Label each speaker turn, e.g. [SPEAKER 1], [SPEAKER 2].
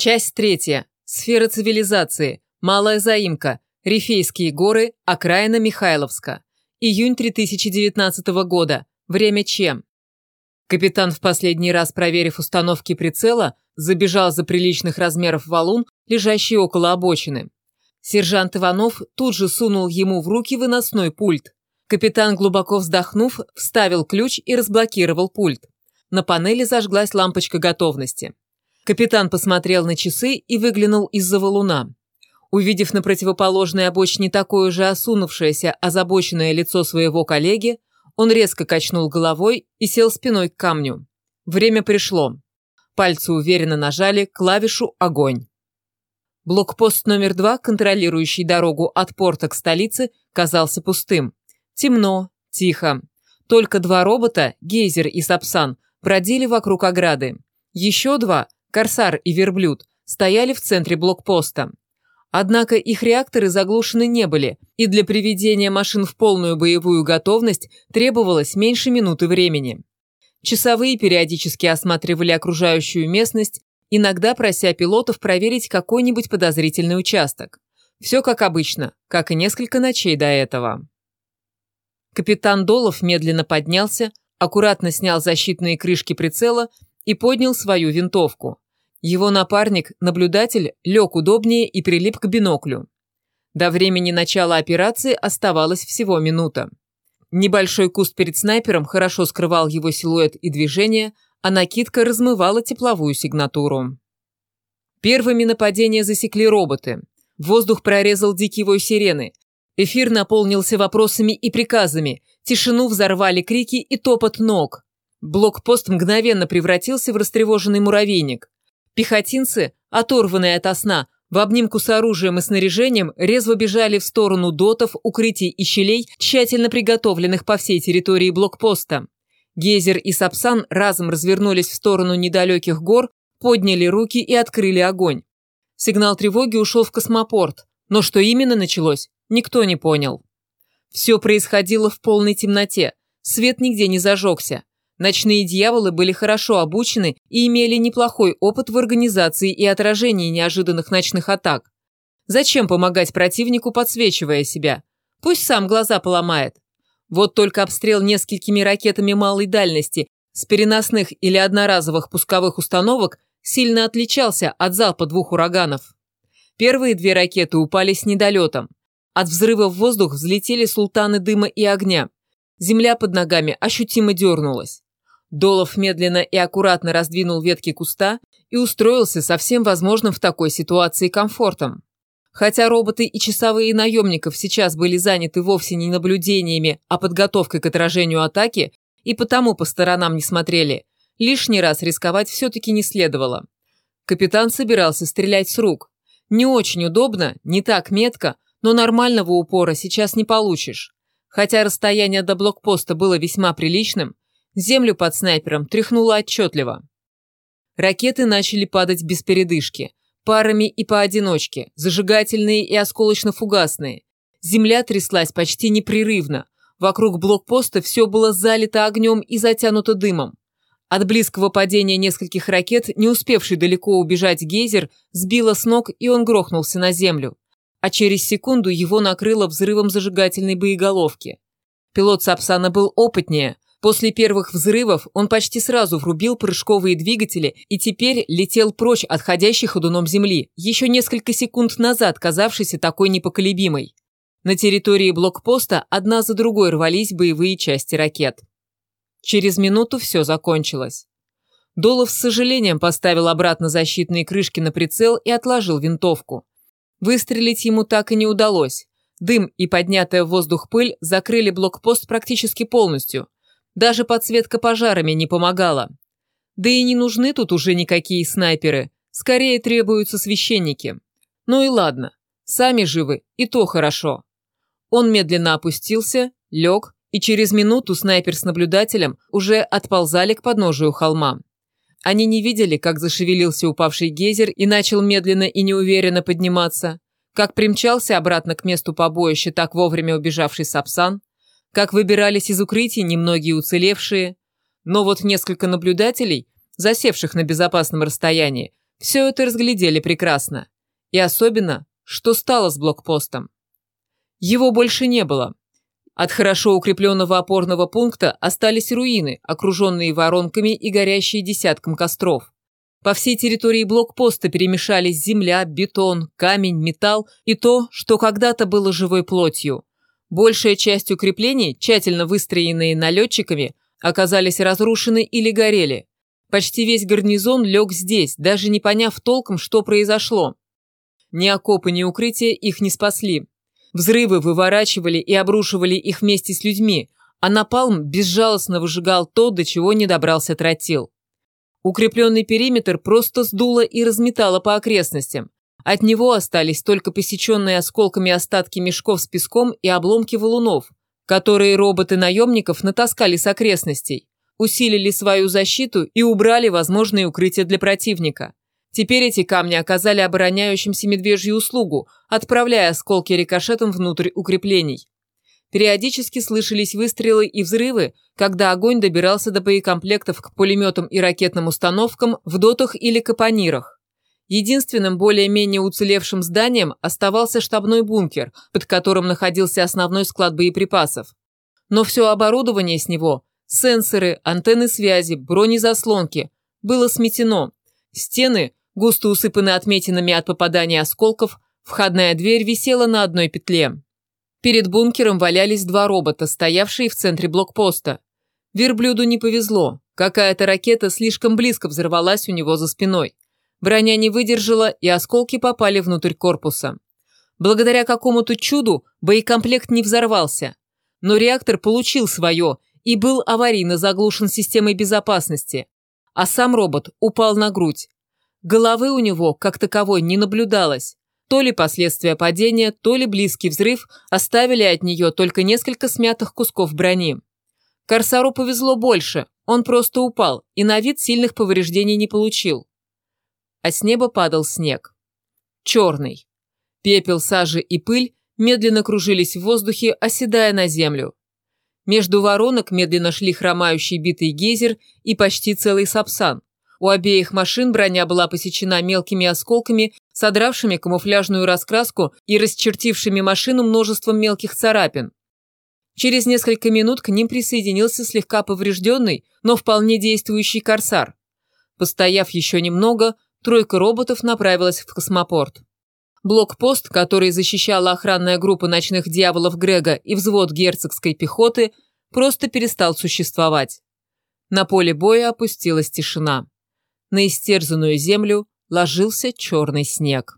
[SPEAKER 1] Часть третья. Сфера цивилизации. Малая заимка. Рифейские горы. Окраина Михайловска. Июнь 2019 года. Время чем? Капитан, в последний раз проверив установки прицела, забежал за приличных размеров валун, лежащий около обочины. Сержант Иванов тут же сунул ему в руки выносной пульт. Капитан, глубоко вздохнув, вставил ключ и разблокировал пульт. На панели зажглась лампочка готовности. Капитан посмотрел на часы и выглянул из-за валуна. Увидев на противоположной обочине такое же осунувшееся, озабоченное лицо своего коллеги, он резко качнул головой и сел спиной к камню. Время пришло. Пальцы уверенно нажали клавишу «Огонь». Блокпост номер два, контролирующий дорогу от порта к столице, казался пустым. Темно, тихо. Только два робота, Гейзер и Сапсан, бродили вокруг ограды. Еще два, Корсар и Верблюд, стояли в центре блокпоста. Однако их реакторы заглушены не были, и для приведения машин в полную боевую готовность требовалось меньше минуты времени. Часовые периодически осматривали окружающую местность, иногда прося пилотов проверить какой-нибудь подозрительный участок. Все как обычно, как и несколько ночей до этого. Капитан Долов медленно поднялся, аккуратно снял защитные крышки прицела и поднял свою винтовку. Его напарник, наблюдатель, лег удобнее и прилип к биноклю. До времени начала операции оставалась всего минута. Небольшой куст перед снайпером хорошо скрывал его силуэт и движение, а накидка размывала тепловую сигнатуру. Первыми нападения засекли роботы. Воздух прорезал дикий вой сирены. Эфир наполнился вопросами и приказами. Тишину взорвали крики и топот ног. Блокпост мгновенно превратился в растревоженный муравейник. Пехотинцы, оторванные от сна, в обнимку с оружием и снаряжением резво бежали в сторону дотов, укрытий и щелей, тщательно приготовленных по всей территории блокпоста. Гейзер и Сапсан разом развернулись в сторону недалеких гор, подняли руки и открыли огонь. Сигнал тревоги ушел в космопорт, но что именно началось, никто не понял. Все происходило в полной темноте, свет нигде не зажегся. Ночные дьяволы были хорошо обучены и имели неплохой опыт в организации и отражении неожиданных ночных атак. Зачем помогать противнику, подсвечивая себя? Пусть сам глаза поломает. Вот только обстрел несколькими ракетами малой дальности с переносных или одноразовых пусковых установок сильно отличался от залпа двух ураганов. Первые две ракеты упали с недолетом. От взрыва в воздух взлетели султаны дыма и огня. Земля под ногами ощутимо дернулась. Долов медленно и аккуратно раздвинул ветки куста и устроился со всем возможным в такой ситуации комфортом. Хотя роботы и часовые наемников сейчас были заняты вовсе не наблюдениями, а подготовкой к отражению атаки, и потому по сторонам не смотрели, лишний раз рисковать все-таки не следовало. Капитан собирался стрелять с рук. Не очень удобно, не так метко, но нормального упора сейчас не получишь. Хотя расстояние до блокпоста было весьма приличным, Землю под снайпером тряхнуло отчетливо. Ракеты начали падать без передышки, парами и поодиночке, зажигательные и осколочно-фугасные. Земля тряслась почти непрерывно. Вокруг блокпоста все было залито огнем и затянуто дымом. От близкого падения нескольких ракет, не успевший далеко убежать гейзер, сбило с ног, и он грохнулся на землю. А через секунду его накрыло взрывом зажигательной боеголовки. Пилот Сапсана был опытнее – После первых взрывов он почти сразу врубил прыжковые двигатели и теперь летел прочь от ходящей ходуном земли, еще несколько секунд назад казавшейся такой непоколебимой. На территории блокпоста одна за другой рвались боевые части ракет. Через минуту все закончилось. Долов с сожалением поставил обратно защитные крышки на прицел и отложил винтовку. Выстрелить ему так и не удалось. Дым и поднятая в воздух пыль закрыли блокпост практически полностью – даже подсветка пожарами не помогала. Да и не нужны тут уже никакие снайперы. Скорее требуются священники. Ну и ладно. Сами живы, и то хорошо. Он медленно опустился, лег, и через минуту снайпер с наблюдателем уже отползали к подножию холма. Они не видели, как зашевелился упавший гейзер и начал медленно и неуверенно подниматься, как примчался обратно к месту побоища так вовремя убежавший Сапсан, как выбирались из укрытий немногие уцелевшие, но вот несколько наблюдателей, засевших на безопасном расстоянии, все это разглядели прекрасно. И особенно, что стало с блокпостом. Его больше не было. От хорошо укрепленного опорного пункта остались руины, окруженные воронками и горящие десятком костров. По всей территории блокпоста перемешались земля, бетон, камень, металл и то, что когда-то было живой плотью. Большая часть укреплений, тщательно выстроенные налетчиками, оказались разрушены или горели. Почти весь гарнизон лег здесь, даже не поняв толком, что произошло. Ни окопы, ни укрытия их не спасли. Взрывы выворачивали и обрушивали их вместе с людьми, а напалм безжалостно выжигал то, до чего не добрался тротил. Укрепленный периметр просто сдуло и разметало по окрестностям. От него остались только посеченные осколками остатки мешков с песком и обломки валунов, которые роботы наемников натаскали с окрестностей, усилили свою защиту и убрали возможные укрытия для противника. Теперь эти камни оказали обороняющимся медвежью услугу, отправляя осколки рикошетом внутрь укреплений. Периодически слышались выстрелы и взрывы, когда огонь добирался до боекомплектов к пулеметам и ракетным установкам в дотах или капонирах. Единственным более-менее уцелевшим зданием оставался штабной бункер, под которым находился основной склад боеприпасов. Но все оборудование с него – сенсоры, антенны связи, бронезаслонки – было сметено. Стены, густо усыпаны отметинами от попадания осколков, входная дверь висела на одной петле. Перед бункером валялись два робота, стоявшие в центре блокпоста. Верблюду не повезло. Какая-то ракета слишком близко взорвалась у него за спиной. Броня не выдержала, и осколки попали внутрь корпуса. Благодаря какому-то чуду боекомплект не взорвался. Но реактор получил свое и был аварийно заглушен системой безопасности. А сам робот упал на грудь. Головы у него, как таковой, не наблюдалось. То ли последствия падения, то ли близкий взрыв оставили от нее только несколько смятых кусков брони. Корсару повезло больше, он просто упал и на вид сильных повреждений не получил. А с неба падал снег. Черный. Пепел, сажа и пыль медленно кружились в воздухе, оседая на землю. Между воронок медленно шли хромающий битый гейзер и почти целый сапсан. У обеих машин броня была посечена мелкими осколками, содравшими камуфляжную раскраску и расчертившими машину множеством мелких царапин. Через несколько минут к ним присоединился слегка поврежденный, но вполне действующий корсар. Постояв еще немного, тройка роботов направилась в космопорт. Блокпост, который защищала охранная группа ночных дьяволов Грега и взвод герцогской пехоты, просто перестал существовать. На поле боя опустилась тишина. На истерзанную землю ложился черный снег.